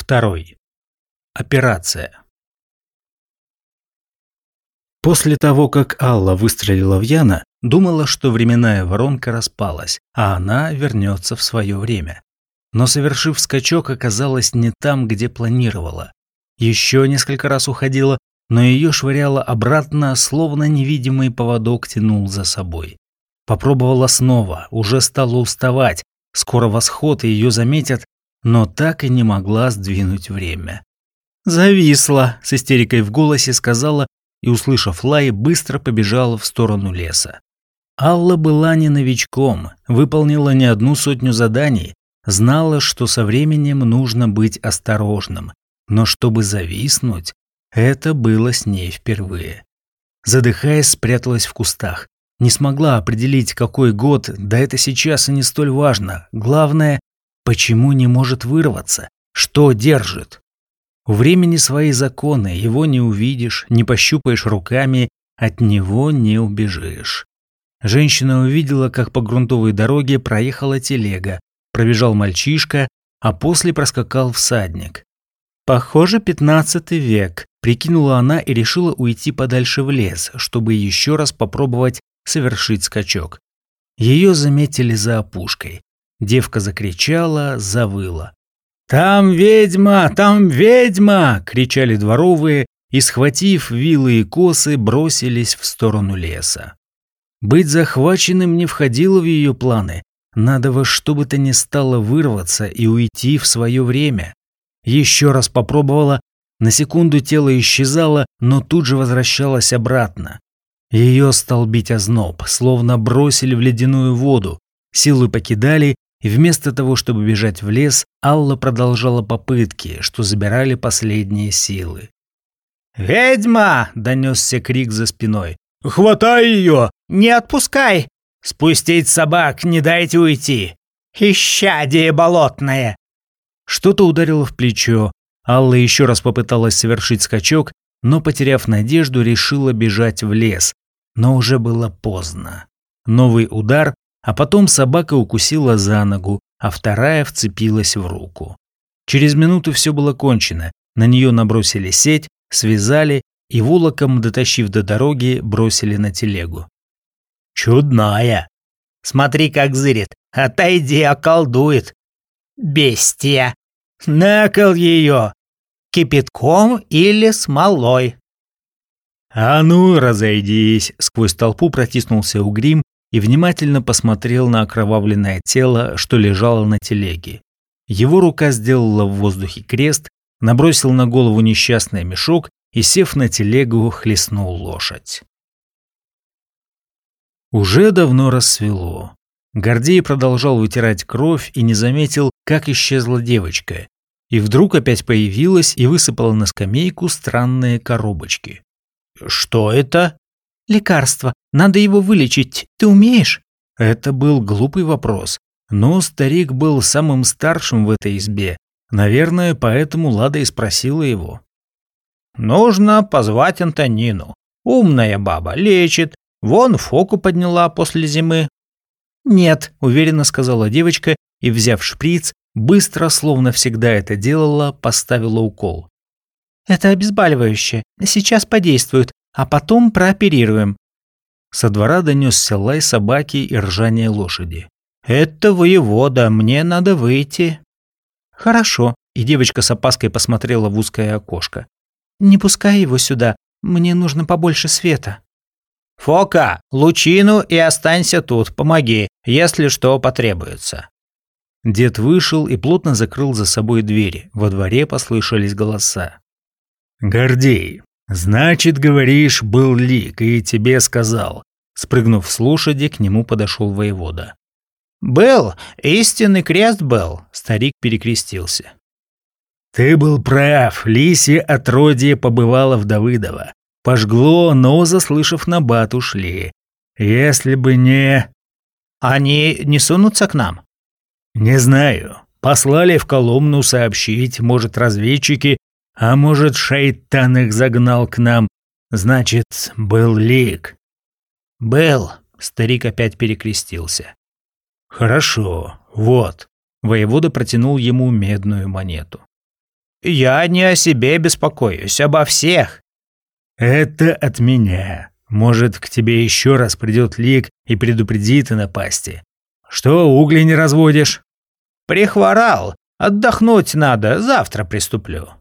Второй. Операция. После того, как Алла выстрелила в Яна, думала, что временная воронка распалась, а она вернется в свое время. Но совершив скачок, оказалась не там, где планировала. Еще несколько раз уходила, но ее швыряло обратно, словно невидимый поводок тянул за собой. Попробовала снова, уже стала уставать, скоро восход и ее заметят, но так и не могла сдвинуть время. «Зависла», – с истерикой в голосе сказала и, услышав лай, быстро побежала в сторону леса. Алла была не новичком, выполнила не одну сотню заданий, знала, что со временем нужно быть осторожным, но чтобы зависнуть, это было с ней впервые. Задыхаясь, спряталась в кустах. Не смогла определить, какой год, да это сейчас и не столь важно. Главное, Почему не может вырваться? Что держит? У времени свои законы, его не увидишь, не пощупаешь руками, от него не убежишь. Женщина увидела, как по грунтовой дороге проехала телега, пробежал мальчишка, а после проскакал всадник. Похоже, пятнадцатый век, прикинула она и решила уйти подальше в лес, чтобы еще раз попробовать совершить скачок. Ее заметили за опушкой. Девка закричала, завыла. «Там ведьма! Там ведьма!» – кричали дворовые и, схватив вилы и косы, бросились в сторону леса. Быть захваченным не входило в ее планы. Надо во что бы то ни стало вырваться и уйти в свое время. Еще раз попробовала, на секунду тело исчезало, но тут же возвращалось обратно. Ее стал бить озноб, словно бросили в ледяную воду, силы покидали, и вместо того, чтобы бежать в лес, Алла продолжала попытки, что забирали последние силы. «Ведьма!» – донесся крик за спиной. «Хватай ее!» «Не отпускай!» «Спустить собак, не дайте уйти!» «Исчадие болотное!» Что-то ударило в плечо. Алла еще раз попыталась совершить скачок, но, потеряв надежду, решила бежать в лес. Но уже было поздно. Новый удар, а потом собака укусила за ногу, а вторая вцепилась в руку. Через минуту все было кончено. На нее набросили сеть, связали и волоком, дотащив до дороги, бросили на телегу. «Чудная! Смотри, как зырит! Отойди, околдует! Бестия! Накол ее! Кипятком или смолой!» «А ну, разойдись!» – сквозь толпу протиснулся Угрим и внимательно посмотрел на окровавленное тело, что лежало на телеге. Его рука сделала в воздухе крест, набросил на голову несчастный мешок и, сев на телегу, хлестнул лошадь. Уже давно рассвело. Гордей продолжал вытирать кровь и не заметил, как исчезла девочка. И вдруг опять появилась и высыпала на скамейку странные коробочки. «Что это?» «Лекарство. Надо его вылечить. Ты умеешь?» Это был глупый вопрос. Но старик был самым старшим в этой избе. Наверное, поэтому Лада и спросила его. «Нужно позвать Антонину. Умная баба, лечит. Вон фоку подняла после зимы». «Нет», – уверенно сказала девочка и, взяв шприц, быстро, словно всегда это делала, поставила укол. «Это обезболивающее. Сейчас подействует а потом прооперируем». Со двора донесся лай собаки и ржание лошади. «Это воевода, мне надо выйти». «Хорошо», и девочка с опаской посмотрела в узкое окошко. «Не пускай его сюда, мне нужно побольше света». «Фока, лучину и останься тут, помоги, если что потребуется». Дед вышел и плотно закрыл за собой двери. Во дворе послышались голоса. «Гордей, «Значит, говоришь, был лик, и тебе сказал». Спрыгнув с лошади, к нему подошел воевода. «Был, истинный крест был», – старик перекрестился. «Ты был прав, лисье отродье побывало в Давыдово. Пожгло, но, заслышав набат, ушли. Если бы не...» «Они не сунутся к нам?» «Не знаю. Послали в Коломну сообщить, может, разведчики а может, шайтан их загнал к нам? Значит, был лик. Был. Старик опять перекрестился. Хорошо. Вот. Воевода протянул ему медную монету. Я не о себе беспокоюсь, обо всех. Это от меня. Может, к тебе еще раз придет Лик и предупредит о напасти. Что, угли не разводишь? Прихворал. Отдохнуть надо, завтра приступлю.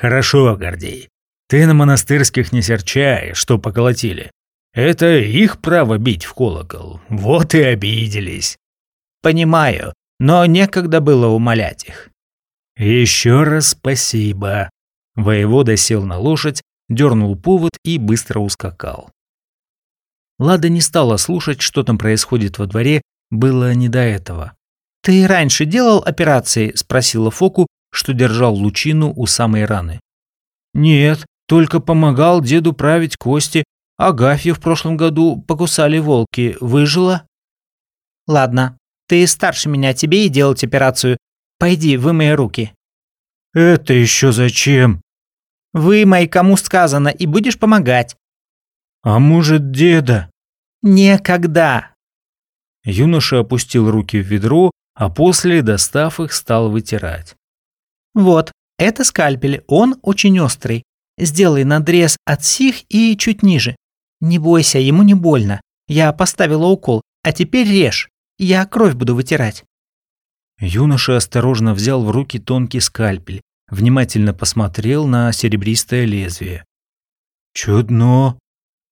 Хорошо, Гордей. Ты на монастырских не серчай, что поколотили. Это их право бить в колокол. Вот и обиделись. Понимаю, но некогда было умолять их. Еще раз спасибо. Воевода сел на лошадь, дернул повод и быстро ускакал. Лада не стала слушать, что там происходит во дворе, было не до этого. «Ты раньше делал операции?» – спросила Фоку, что держал лучину у самой раны. «Нет, только помогал деду править кости. Агафью в прошлом году покусали волки. Выжила?» «Ладно, ты старше меня, тебе и делать операцию. Пойди, вымой руки». «Это еще зачем?» «Вымой, кому сказано, и будешь помогать». «А может, деда?» «Некогда». Юноша опустил руки в ведро, а после, достав их, стал вытирать. «Вот, это скальпель, он очень острый. Сделай надрез от сих и чуть ниже. Не бойся, ему не больно. Я поставила укол, а теперь режь. Я кровь буду вытирать». Юноша осторожно взял в руки тонкий скальпель, внимательно посмотрел на серебристое лезвие. «Чудно!»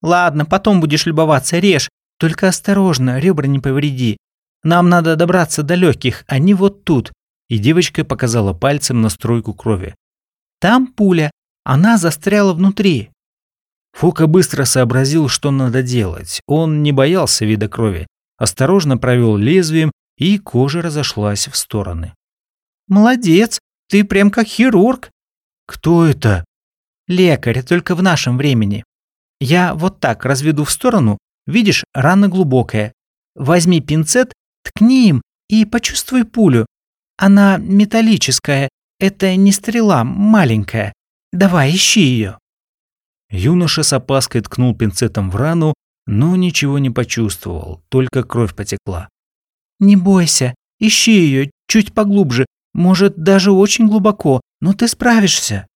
«Ладно, потом будешь любоваться, режь. Только осторожно, ребра не повреди. Нам надо добраться до легких, они вот тут». И девочка показала пальцем на стройку крови. «Там пуля, она застряла внутри». Фока быстро сообразил, что надо делать. Он не боялся вида крови, осторожно провел лезвием, и кожа разошлась в стороны. «Молодец, ты прям как хирург». «Кто это?» «Лекарь, только в нашем времени. Я вот так разведу в сторону, видишь, рана глубокая. Возьми пинцет, ткни им и почувствуй пулю. Она металлическая, это не стрела, маленькая. Давай, ищи ее». Юноша с опаской ткнул пинцетом в рану, но ничего не почувствовал, только кровь потекла. «Не бойся, ищи ее чуть поглубже, может, даже очень глубоко, но ты справишься».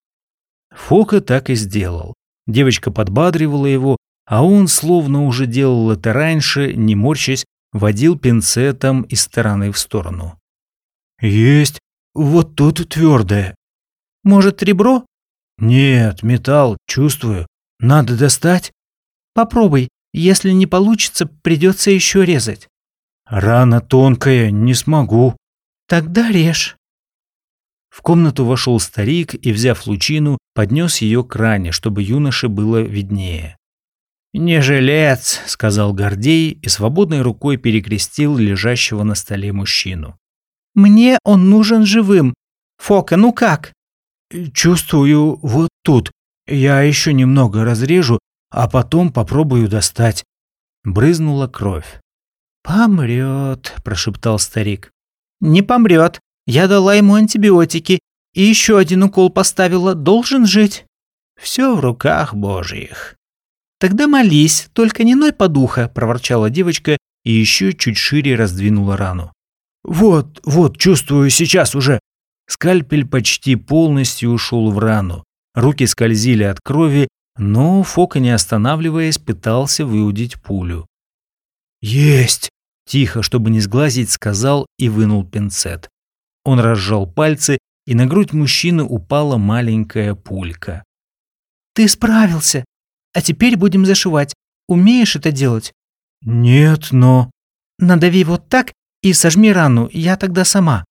Фока так и сделал. Девочка подбадривала его, а он, словно уже делал это раньше, не морщась, водил пинцетом из стороны в сторону. «Есть, вот тут твердое». «Может, ребро?» «Нет, металл, чувствую. Надо достать?» «Попробуй, если не получится, придется еще резать. Рана тонкая, не смогу. Тогда режь. В комнату вошел старик и, взяв лучину, поднес ее к ране, чтобы юноше было виднее. «Не жилец», — сказал Гордей и свободной рукой перекрестил лежащего на столе мужчину. «Мне он нужен живым. Фока, ну как?» «Чувствую вот тут. Я еще немного разрежу, а потом попробую достать. Брызнула кровь. «Помрет», – прошептал старик. «Не помрет. Я дала ему антибиотики и еще один укол поставила. Должен жить. Все в руках божьих». «Тогда молись, только не ной по духа», – проворчала девочка и еще чуть шире раздвинула рану. «Вот, вот, чувствую сейчас уже». Скальпель почти полностью ушел в рану. Руки скользили от крови, но Фока, не останавливаясь, пытался выудить пулю. «Есть!» – тихо, чтобы не сглазить, сказал и вынул пинцет. Он разжал пальцы, и на грудь мужчины упала маленькая пулька. «Ты справился! А теперь будем зашивать. Умеешь это делать?» «Нет, но...» «Надави вот так и сожми рану, я тогда сама».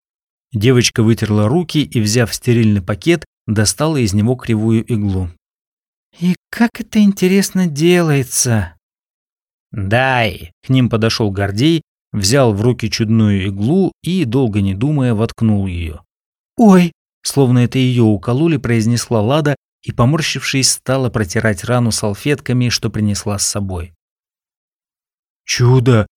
Девочка вытерла руки и, взяв стерильный пакет, достала из него кривую иглу. «И как это интересно делается?» «Дай!» К ним подошел Гордей, взял в руки чудную иглу и, долго не думая, воткнул ее. «Ой!» Словно это ее укололи, произнесла Лада и, поморщившись, стала протирать рану салфетками, что принесла с собой. «Чудо!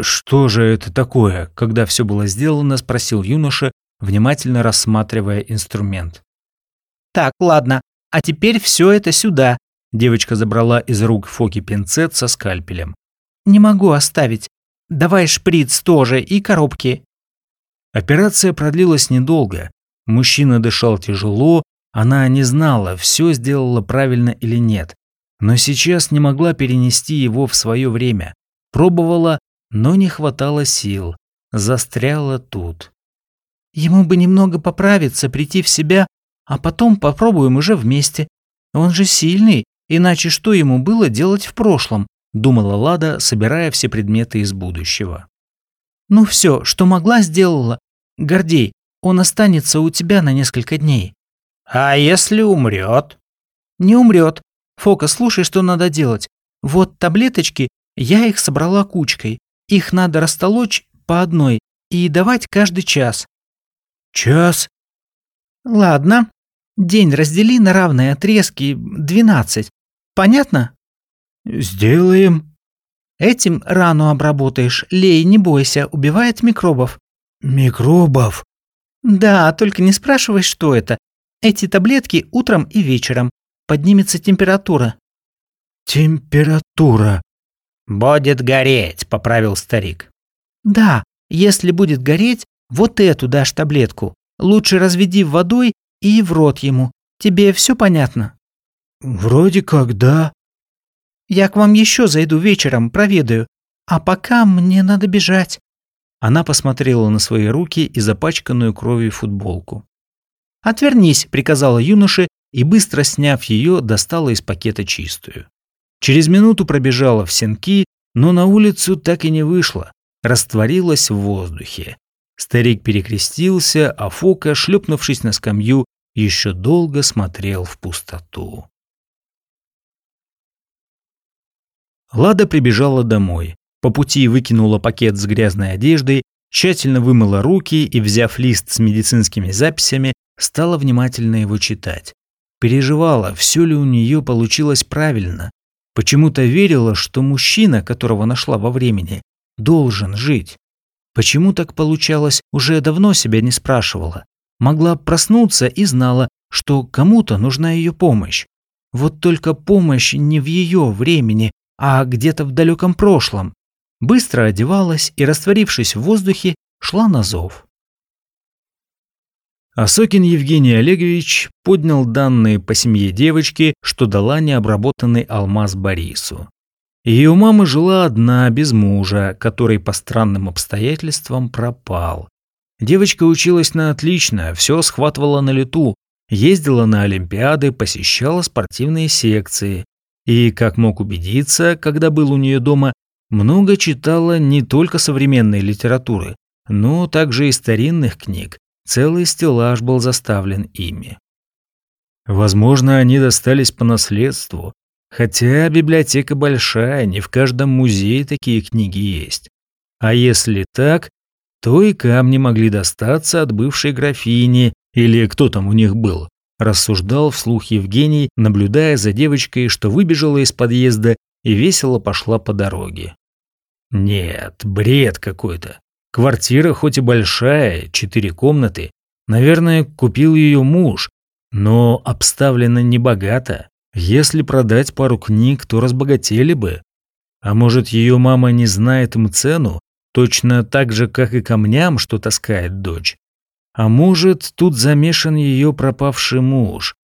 Что же это такое?» Когда все было сделано, спросил юноша, внимательно рассматривая инструмент. «Так, ладно, а теперь все это сюда. Девочка забрала из рук Фоки пинцет со скальпелем. Не могу оставить. Давай шприц тоже и коробки. Операция продлилась недолго. Мужчина дышал тяжело, она не знала, все сделала правильно или нет. Но сейчас не могла перенести его в свое время. Пробовала, но не хватало сил. Застряла тут. Ему бы немного поправиться, прийти в себя, а потом попробуем уже вместе. Он же сильный, иначе что ему было делать в прошлом? Думала Лада, собирая все предметы из будущего. Ну все, что могла, сделала. Гордей, он останется у тебя на несколько дней. А если умрет? Не умрет. Фока, слушай, что надо делать. Вот таблеточки, я их собрала кучкой. Их надо растолочь по одной и давать каждый час. Час? Ладно. День раздели на равные отрезки 12. Понятно? Сделаем. Этим рану обработаешь. Лей, не бойся, убивает микробов. Микробов? Да, только не спрашивай, что это. Эти таблетки утром и вечером. Поднимется температура. Температура. Будет гореть, поправил старик. Да, если будет гореть, вот эту дашь таблетку. Лучше разведи водой и в рот ему. Тебе все понятно? Вроде как да. Я к вам еще зайду вечером, проведаю. А пока мне надо бежать. Она посмотрела на свои руки и запачканную кровью футболку. «Отвернись», – приказала юноше и, быстро сняв ее, достала из пакета чистую. Через минуту пробежала в сенки, но на улицу так и не вышла, растворилась в воздухе. Старик перекрестился, а Фока, шлепнувшись на скамью, еще долго смотрел в пустоту. Лада прибежала домой. По пути выкинула пакет с грязной одеждой, тщательно вымыла руки и, взяв лист с медицинскими записями, стала внимательно его читать. Переживала, все ли у нее получилось правильно. Почему-то верила, что мужчина, которого нашла во времени, должен жить. Почему так получалось, уже давно себя не спрашивала. Могла проснуться и знала, что кому-то нужна ее помощь. Вот только помощь не в ее времени, а где-то в далеком прошлом быстро одевалась и, растворившись в воздухе, шла на зов. Осокин Евгений Олегович поднял данные по семье девочки, что дала необработанный алмаз Борису. Ее мама жила одна, без мужа, который по странным обстоятельствам пропал. Девочка училась на отлично, все схватывала на лету, ездила на олимпиады, посещала спортивные секции. И, как мог убедиться, когда был у нее дома, много читала не только современной литературы, но также и старинных книг. Целый стеллаж был заставлен ими. Возможно, они достались по наследству, хотя библиотека большая, не в каждом музее такие книги есть. А если так, то и камни могли достаться от бывшей графини или кто там у них был, рассуждал вслух Евгений, наблюдая за девочкой, что выбежала из подъезда и весело пошла по дороге. Нет, бред какой-то. Квартира хоть и большая, четыре комнаты, наверное, купил ее муж, но обставлена небогато. Если продать пару книг, то разбогатели бы. А может, ее мама не знает им цену, точно так же, как и камням, что таскает дочь. А может, тут замешан ее пропавший муж.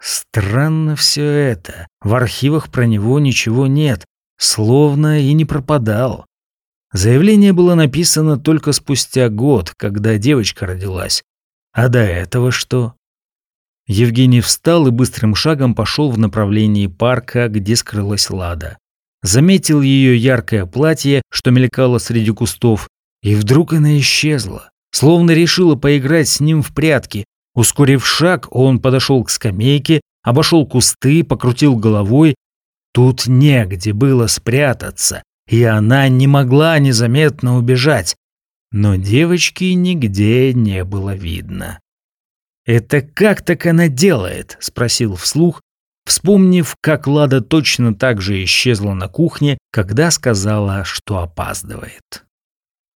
Странно все это. В архивах про него ничего нет словно и не пропадал. Заявление было написано только спустя год, когда девочка родилась. А до этого что? Евгений встал и быстрым шагом пошел в направлении парка, где скрылась Лада. Заметил ее яркое платье, что мелькало среди кустов, и вдруг она исчезла, словно решила поиграть с ним в прятки. Ускорив шаг, он подошел к скамейке, обошел кусты, покрутил головой Тут негде было спрятаться, и она не могла незаметно убежать. Но девочки нигде не было видно. «Это как так она делает?» – спросил вслух, вспомнив, как Лада точно так же исчезла на кухне, когда сказала, что опаздывает.